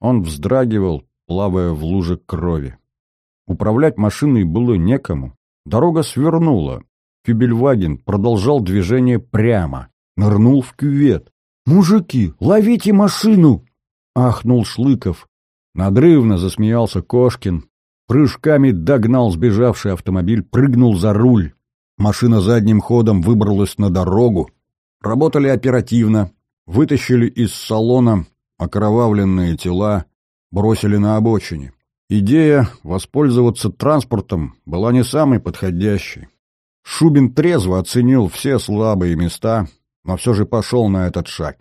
Speaker 2: Он вздрагивал, плавая в луже крови. Управлять машиной было некому. Дорога свернула. Кюбельваген продолжал движение прямо. Нырнул в кювет. «Мужики, ловите машину!» — ахнул Шлыков. Надрывно засмеялся Кошкин. Прыжками догнал сбежавший автомобиль, прыгнул за руль. Машина задним ходом выбралась на дорогу. Работали оперативно. Вытащили из салона окровавленные тела, бросили на обочине. Идея воспользоваться транспортом была не самой подходящей. Шубин трезво оценил все слабые места, но все же пошел на этот шаг.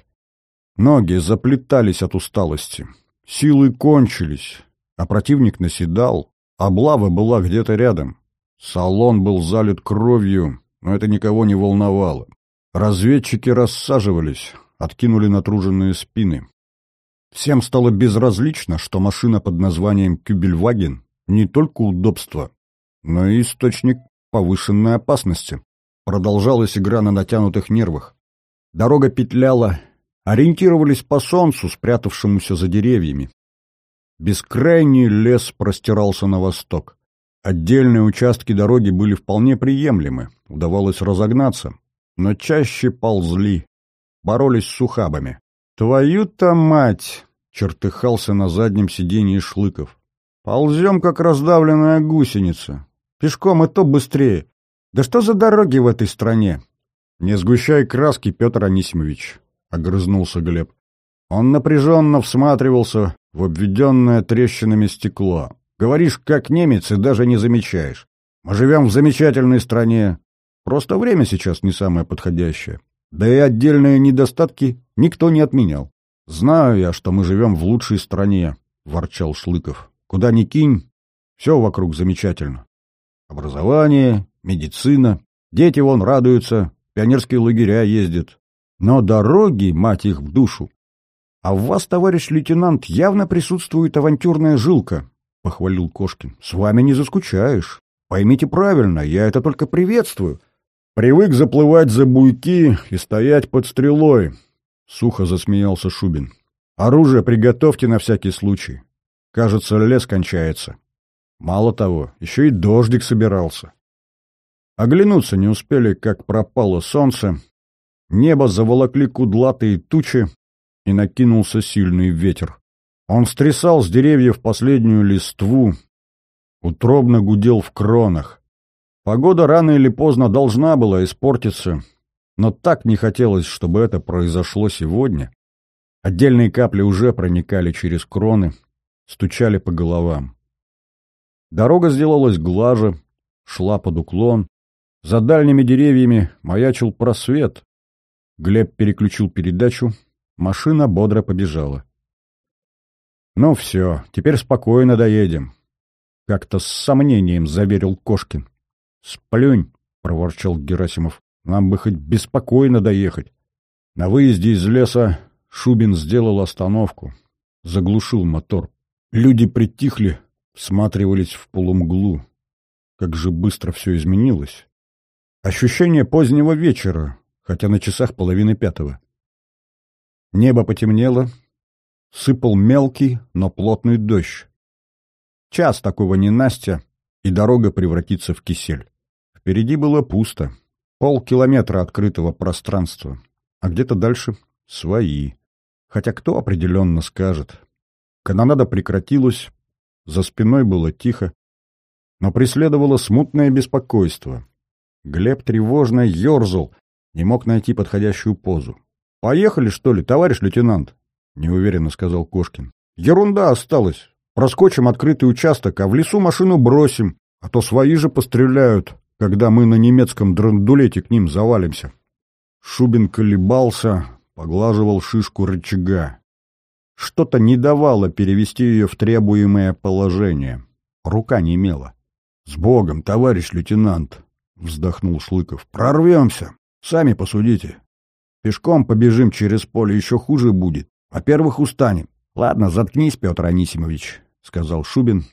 Speaker 2: Ноги заплетались от усталости. Силы кончились, а противник наседал. Облава была где-то рядом. Салон был залит кровью, но это никого не волновало. Разведчики рассаживались, откинули натруженные спины. Всем стало безразлично, что машина под названием «Кюбельваген» не только удобство, но и источник повышенной опасности. Продолжалась игра на натянутых нервах. Дорога петляла, ориентировались по солнцу, спрятавшемуся за деревьями. Бескрайний лес простирался на восток. Отдельные участки дороги были вполне приемлемы, удавалось разогнаться, но чаще ползли, боролись с ухабами. «Твою-то мать!» — чертыхался на заднем сиденье Шлыков. «Ползем, как раздавленная гусеница. Пешком и то быстрее. Да что за дороги в этой стране?» «Не сгущай краски, Петр Анисимович», — огрызнулся Глеб. Он напряженно всматривался в обведенное трещинами стекло. Говоришь, как немец, и даже не замечаешь. Мы живем в замечательной стране. Просто время сейчас не самое подходящее. Да и отдельные недостатки никто не отменял. Знаю я, что мы живем в лучшей стране, — ворчал Шлыков. Куда ни кинь, все вокруг замечательно. Образование, медицина, дети вон радуются, пионерские лагеря ездят. Но дороги, мать их в душу. А в вас, товарищ лейтенант, явно присутствует авантюрная жилка, — похвалил Кошкин. — С вами не заскучаешь. Поймите правильно, я это только приветствую. Привык заплывать за буйки и стоять под стрелой, — сухо засмеялся Шубин. — Оружие приготовьте на всякий случай. Кажется, лес кончается. Мало того, еще и дождик собирался. Оглянуться не успели, как пропало солнце. Небо заволокли кудлатые тучи, и накинулся сильный ветер. Он стрясал с деревьев последнюю листву, утробно гудел в кронах. Погода рано или поздно должна была испортиться, но так не хотелось, чтобы это произошло сегодня. Отдельные капли уже проникали через кроны, стучали по головам. Дорога сделалась глаже, шла под уклон. За дальними деревьями маячил просвет. Глеб переключил передачу, машина бодро побежала. «Ну все, теперь спокойно доедем», — как-то с сомнением заверил Кошкин. «Сплюнь», — проворчал Герасимов, — «нам бы хоть беспокойно доехать». На выезде из леса Шубин сделал остановку, заглушил мотор. Люди притихли, всматривались в полумглу. Как же быстро все изменилось. Ощущение позднего вечера, хотя на часах половины пятого. Небо потемнело, Сыпал мелкий, но плотный дождь. Час такого ненастья, и дорога превратится в кисель. Впереди было пусто. Полкилометра открытого пространства. А где-то дальше — свои. Хотя кто определенно скажет. Канонада прекратилась, за спиной было тихо, но преследовало смутное беспокойство. Глеб тревожно ерзал, не мог найти подходящую позу. «Поехали, что ли, товарищ лейтенант?» — неуверенно сказал Кошкин. «Ерунда осталась. Проскочим открытый участок, а в лесу машину бросим, а то свои же постреляют, когда мы на немецком драндулете к ним завалимся». Шубин колебался, поглаживал шишку рычага. Что-то не давало перевести ее в требуемое положение. Рука не имела. «С Богом, товарищ лейтенант!» — вздохнул Шлыков. «Прорвемся! Сами посудите. Пешком побежим через поле, еще хуже будет. Во-первых, устанем. Ладно, заткнись, Петр Анисимович, — сказал Шубин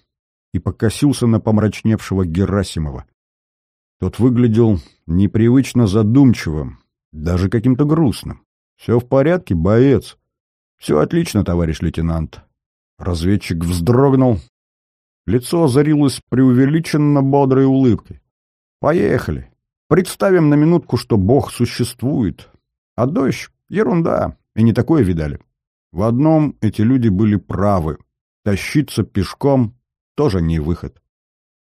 Speaker 2: и покосился на помрачневшего Герасимова. Тот выглядел непривычно задумчивым, даже каким-то грустным. — Все в порядке, боец? — Все отлично, товарищ лейтенант. Разведчик вздрогнул. Лицо озарилось преувеличенно бодрой улыбкой. — Поехали. Представим на минутку, что Бог существует. А дождь — ерунда, и не такое видали. В одном эти люди были правы. Тащиться пешком тоже не выход.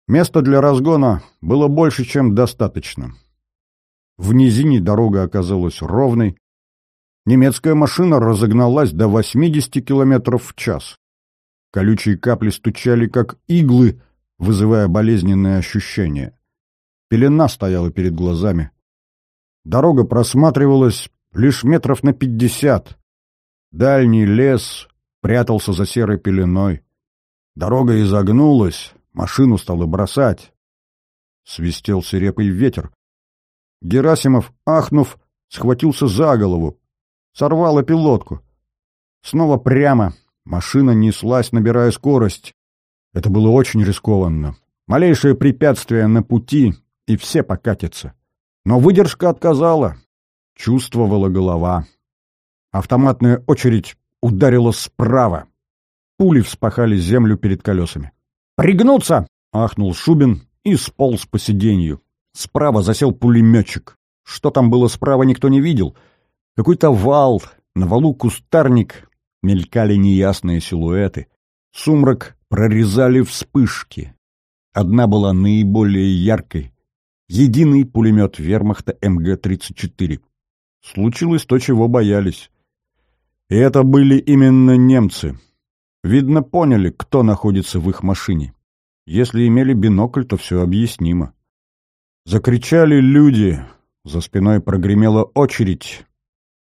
Speaker 2: Места для разгона было больше, чем достаточно. В низине дорога оказалась ровной. Немецкая машина разогналась до 80 км в час. Колючие капли стучали, как иглы, вызывая болезненные ощущения. Пелена стояла перед глазами. Дорога просматривалась лишь метров на пятьдесят. Дальний лес прятался за серой пеленой. Дорога изогнулась, машину стало бросать. Свистел свирепый ветер. Герасимов, ахнув, схватился за голову. Сорвало пилотку. Снова прямо. Машина неслась, набирая скорость. Это было очень рискованно. Малейшее препятствие на пути, и все покатятся. Но выдержка отказала. Чувствовала голова. Автоматная очередь ударила справа. Пули вспахали землю перед колесами. «Пригнуться!» — ахнул Шубин и сполз по сиденью. Справа засел пулеметчик. Что там было справа, никто не видел. Какой-то вал, на валу кустарник, мелькали неясные силуэты. Сумрак прорезали вспышки. Одна была наиболее яркой. Единый пулемет вермахта МГ-34. Случилось то, чего боялись. И это были именно немцы. Видно, поняли, кто находится в их машине. Если имели бинокль, то все объяснимо. Закричали люди. За спиной прогремела очередь.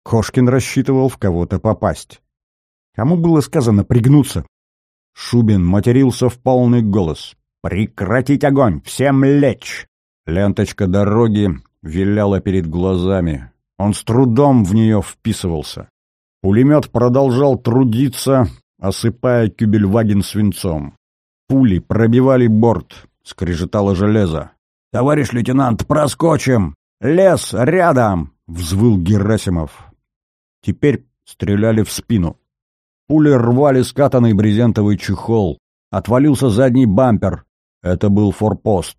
Speaker 2: Кошкин рассчитывал в кого-то попасть. Кому было сказано пригнуться? Шубин матерился в полный голос. «Прекратить огонь! Всем лечь!» Ленточка дороги виляла перед глазами. Он с трудом в нее вписывался. Пулемет продолжал трудиться, осыпая кюбельваген свинцом. Пули пробивали борт, скрежетало железо. «Товарищ лейтенант, проскочим! Лес рядом!» — взвыл Герасимов. Теперь стреляли в спину. Пули рвали скатанный брезентовый чехол. Отвалился задний бампер. Это был форпост.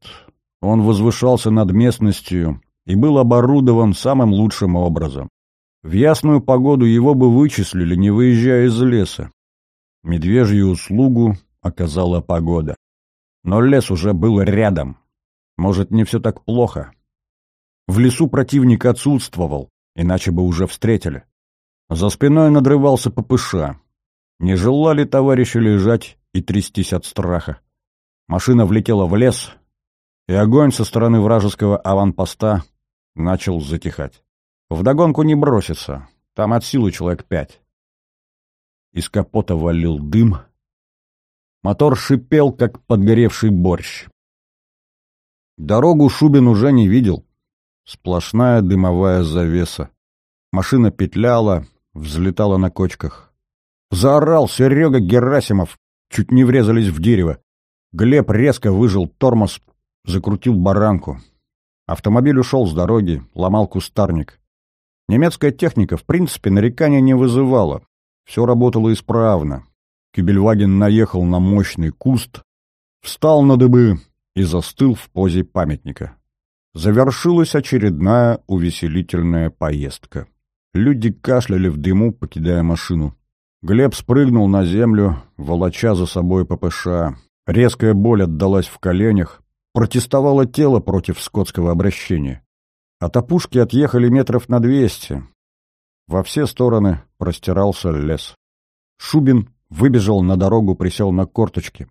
Speaker 2: Он возвышался над местностью и был оборудован самым лучшим образом. В ясную погоду его бы вычислили, не выезжая из леса. Медвежью услугу оказала погода. Но лес уже был рядом. Может, не все так плохо. В лесу противник отсутствовал, иначе бы уже встретили. За спиной надрывался ППШ. Не желали товарищи лежать и трястись от страха. Машина влетела в лес, и огонь со стороны вражеского аванпоста начал затихать. Вдогонку не бросится, там от силы человек пять. Из капота валил дым. Мотор шипел, как подгоревший борщ. Дорогу Шубин уже не видел. Сплошная дымовая завеса. Машина петляла, взлетала на кочках. Заорал Серега Герасимов, чуть не врезались в дерево. Глеб резко выжил тормоз, закрутил баранку. Автомобиль ушел с дороги, ломал кустарник. Немецкая техника, в принципе, нарекания не вызывала. Все работало исправно. Кюбельваген наехал на мощный куст, встал на дыбы и застыл в позе памятника. Завершилась очередная увеселительная поездка. Люди кашляли в дыму, покидая машину. Глеб спрыгнул на землю, волоча за собой ППШ. Резкая боль отдалась в коленях, протестовало тело против скотского обращения. От опушки отъехали метров на двести. Во все стороны простирался лес. Шубин выбежал на дорогу, присел на корточки.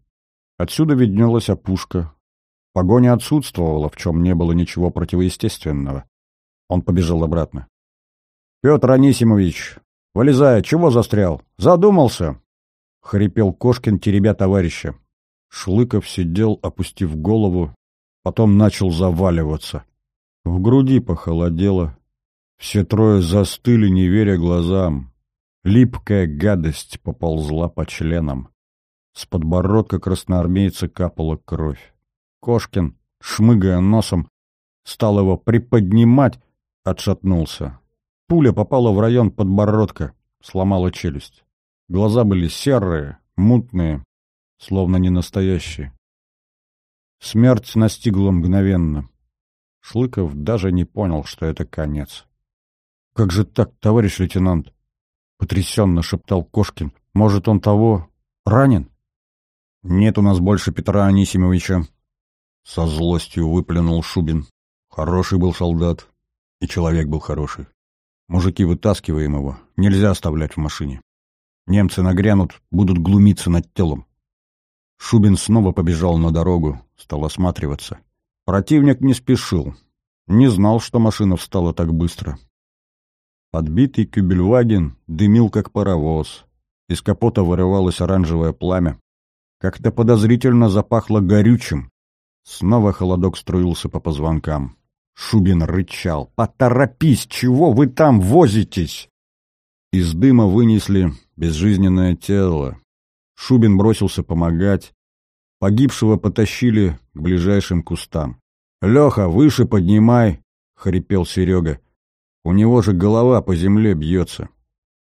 Speaker 2: Отсюда виднелась опушка. Погоня отсутствовала, в чем не было ничего противоестественного. Он побежал обратно. — Петр Анисимович, вылезай, чего застрял? Задумался? — хрипел Кошкин, теребя товарища. Шлыков сидел, опустив голову, потом начал заваливаться. В груди похолодело. Все трое застыли, не веря глазам. Липкая гадость поползла по членам. С подбородка красноармейца капала кровь. Кошкин, шмыгая носом, стал его приподнимать, отшатнулся. Пуля попала в район подбородка, сломала челюсть. Глаза были серые, мутные, словно не настоящие. Смерть настигла мгновенно. Шлыков даже не понял, что это конец. — Как же так, товарищ лейтенант? — потрясенно шептал Кошкин. — Может, он того... ранен? — Нет у нас больше Петра Анисимовича. Со злостью выплюнул Шубин. Хороший был солдат. И человек был хороший. Мужики, вытаскиваем его. Нельзя оставлять в машине. Немцы нагрянут, будут глумиться над телом. Шубин снова побежал на дорогу, стал осматриваться. Противник не спешил. Не знал, что машина встала так быстро. Подбитый кюбельваген дымил, как паровоз. Из капота вырывалось оранжевое пламя. Как-то подозрительно запахло горючим. Снова холодок струился по позвонкам. Шубин рычал. «Поторопись! Чего вы там возитесь?»
Speaker 1: Из дыма вынесли безжизненное тело. Шубин бросился помогать. Погибшего потащили к ближайшим кустам. «Леха, выше поднимай!» — хрипел Серега. «У него же голова по земле бьется».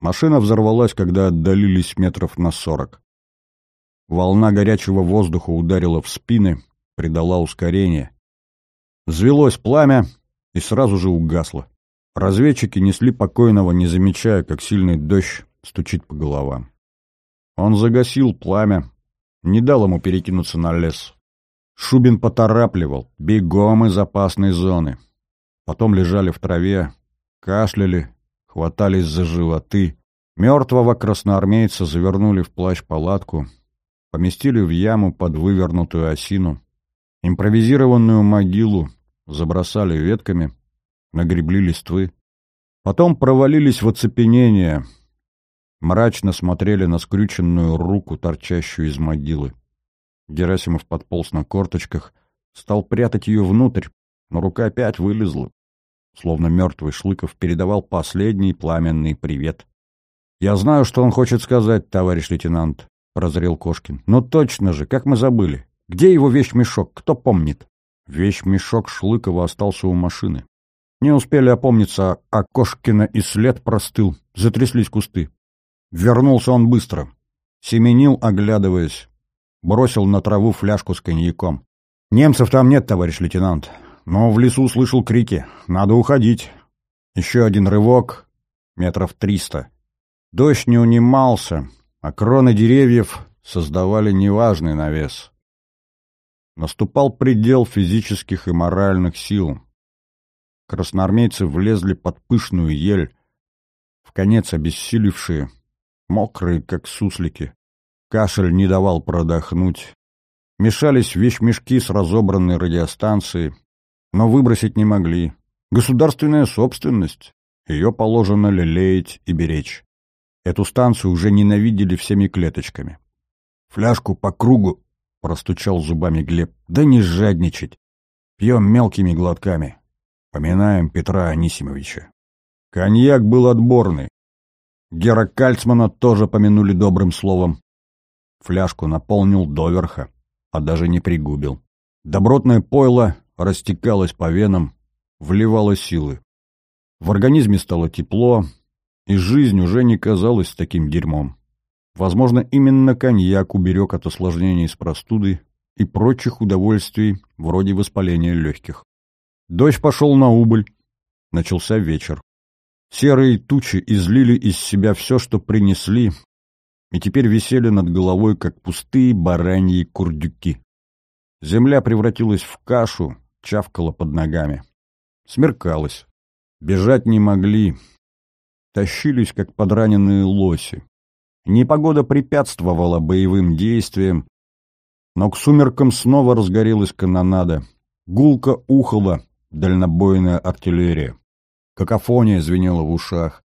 Speaker 1: Машина взорвалась, когда отдалились метров на сорок. Волна горячего воздуха ударила в спины, придала ускорение. Взвелось пламя и сразу же угасло. Разведчики несли покойного, не замечая, как сильный дождь стучит по головам. Он загасил пламя, не дал ему перекинуться на лес. Шубин поторапливал, бегом из опасной зоны. Потом лежали в траве, кашляли, хватались за животы. Мертвого красноармейца завернули в плащ-палатку, поместили в яму под вывернутую осину. Импровизированную могилу забросали ветками, нагребли листвы. Потом провалились в оцепенение, мрачно смотрели на скрюченную руку, торчащую из могилы. Герасимов подполз на корточках, стал прятать ее внутрь, но рука опять вылезла. Словно мертвый Шлыков передавал последний пламенный привет. «Я знаю, что он хочет сказать, товарищ лейтенант», — прозрел Кошкин. «Но точно же, как мы забыли. Где его вещмешок, кто помнит?» Вещмешок Шлыкова остался у машины. Не успели опомниться, а Кошкина и след простыл, затряслись кусты. Вернулся он быстро. Семенил, оглядываясь. Бросил на траву фляжку с коньяком. «Немцев там нет, товарищ лейтенант. Но в лесу слышал крики. Надо уходить. Еще один рывок. Метров триста. Дождь не унимался, а кроны деревьев создавали неважный навес. Наступал предел физических и моральных сил. Красноармейцы влезли под пышную ель, в конец обессилевшие, мокрые, как суслики. Кашель не давал продохнуть. Мешались вещмешки с разобранной радиостанцией, но выбросить не могли. Государственная собственность. Ее положено лелеять и беречь. Эту станцию уже ненавидели всеми клеточками. «Фляжку по кругу!» — простучал зубами Глеб. «Да не жадничать! Пьем мелкими глотками. Поминаем Петра Анисимовича. Коньяк был отборный. Гера Кальцмана тоже помянули добрым словом. Фляжку наполнил доверха, а даже не пригубил. Добротное пойло растекалось по венам, вливало силы. В организме стало тепло, и жизнь уже не казалась таким дерьмом. Возможно, именно коньяк уберег от осложнений с простудой и прочих удовольствий вроде воспаления легких. Дождь пошел на убыль. Начался вечер. Серые тучи излили из себя все, что принесли, и теперь висели над головой, как пустые бараньи курдюки. Земля превратилась в кашу, чавкала под ногами. Смеркалось. Бежать не могли. Тащились, как подраненные лоси. Непогода препятствовала боевым действиям, но к сумеркам снова разгорелась канонада. Гулко ухала, дальнобойная артиллерия. Какофония звенела в ушах.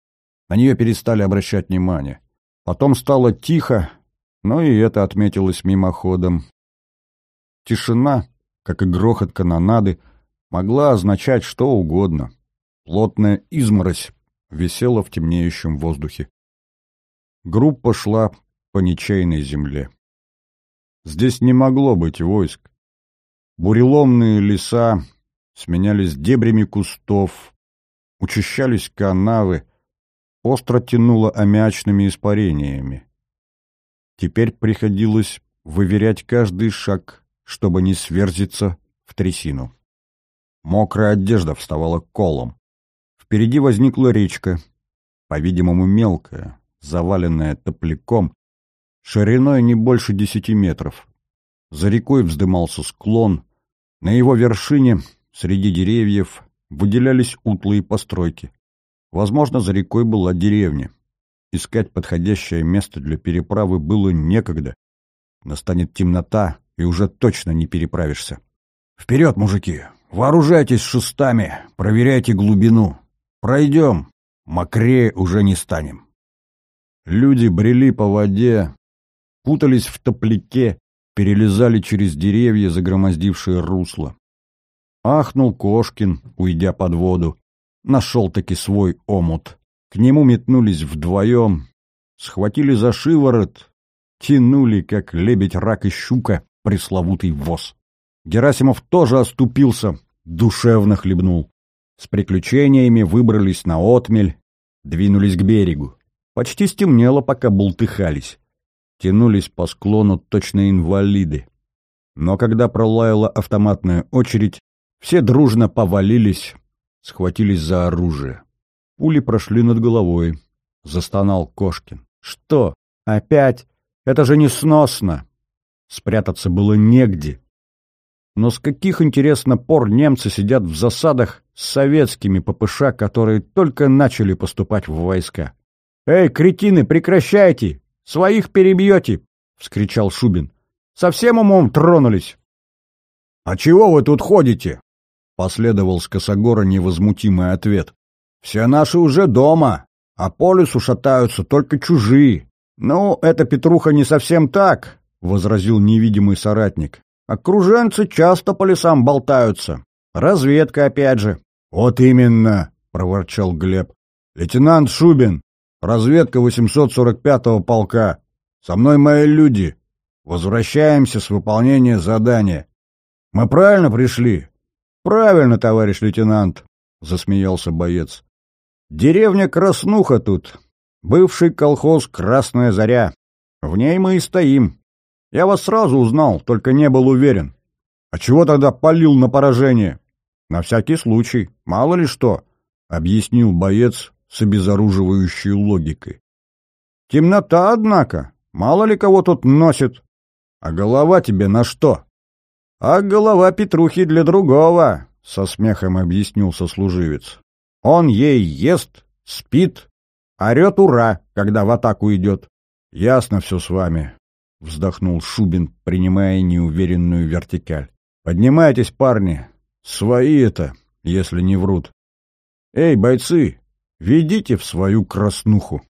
Speaker 1: На нее перестали обращать внимание. Потом стало тихо, но и это отметилось мимоходом. Тишина, как и грохот канонады, могла означать что угодно. Плотная изморозь висела в темнеющем воздухе. Группа шла по ничейной земле. Здесь не могло быть войск. Буреломные леса сменялись дебрями кустов, учащались канавы, остро тянуло аммиачными испарениями. Теперь приходилось выверять каждый шаг, чтобы не сверзиться в трясину. Мокрая одежда вставала колом. Впереди возникла речка, по-видимому мелкая, заваленная топляком, шириной не больше десяти метров. За рекой вздымался склон, на его вершине Среди деревьев выделялись утлые постройки. Возможно, за рекой была деревня. Искать подходящее место для переправы было некогда. Настанет темнота, и уже точно не переправишься. «Вперед, мужики! Вооружайтесь шестами, проверяйте глубину. Пройдем, мокрее уже не станем». Люди брели по воде, путались в топляке, перелезали через деревья, загромоздившие русло. Ахнул Кошкин, уйдя под воду. Нашел-таки свой омут.
Speaker 2: К нему метнулись вдвоем, схватили за шиворот, тянули, как лебедь, рак и щука, пресловутый воз. Герасимов тоже оступился, душевно хлебнул. С приключениями выбрались на отмель, двинулись к берегу. Почти стемнело, пока бултыхались. Тянулись по склону точно инвалиды. Но когда пролаяла автоматная очередь, все дружно повалились, схватились за оружие. Пули прошли над головой. Застонал Кошкин. «Что? Опять? Это же несносно!» Спрятаться было негде. Но с каких, интересно, пор немцы сидят в засадах с советскими ППШ, которые только начали поступать в войска? «Эй, кретины, прекращайте! Своих перебьете!» — вскричал Шубин. «Совсем умом тронулись!»
Speaker 3: «А чего вы тут ходите?» — последовал с Косогора невозмутимый ответ. «Все наши уже дома, а по лесу шатаются только чужие». «Ну, это, Петруха, не совсем так», — возразил невидимый соратник. «Окруженцы часто по лесам болтаются. Разведка опять же».
Speaker 2: «Вот именно», — проворчал Глеб. «Лейтенант Шубин, разведка 845-го полка. Со мной мои люди. Возвращаемся с выполнения задания. Мы правильно пришли?» «Правильно, товарищ лейтенант», — засмеялся боец. «Деревня Краснуха тут. Бывший колхоз «Красная заря». В ней мы и стоим. Я вас сразу узнал, только не был уверен. А чего тогда палил на поражение? На всякий случай, мало ли что, — объяснил боец с обезоруживающей логикой. Темнота, однако. Мало ли кого тут носит. А голова тебе на что? А голова Петрухи для другого, — со смехом объяснил сослуживец. Он ей ест, спит, орет «Ура!», когда в атаку идет. Ясно все с вами, — вздохнул Шубин, принимая неуверенную вертикаль. Поднимайтесь, парни. Свои это, если не врут. Эй, бойцы, ведите в свою краснуху.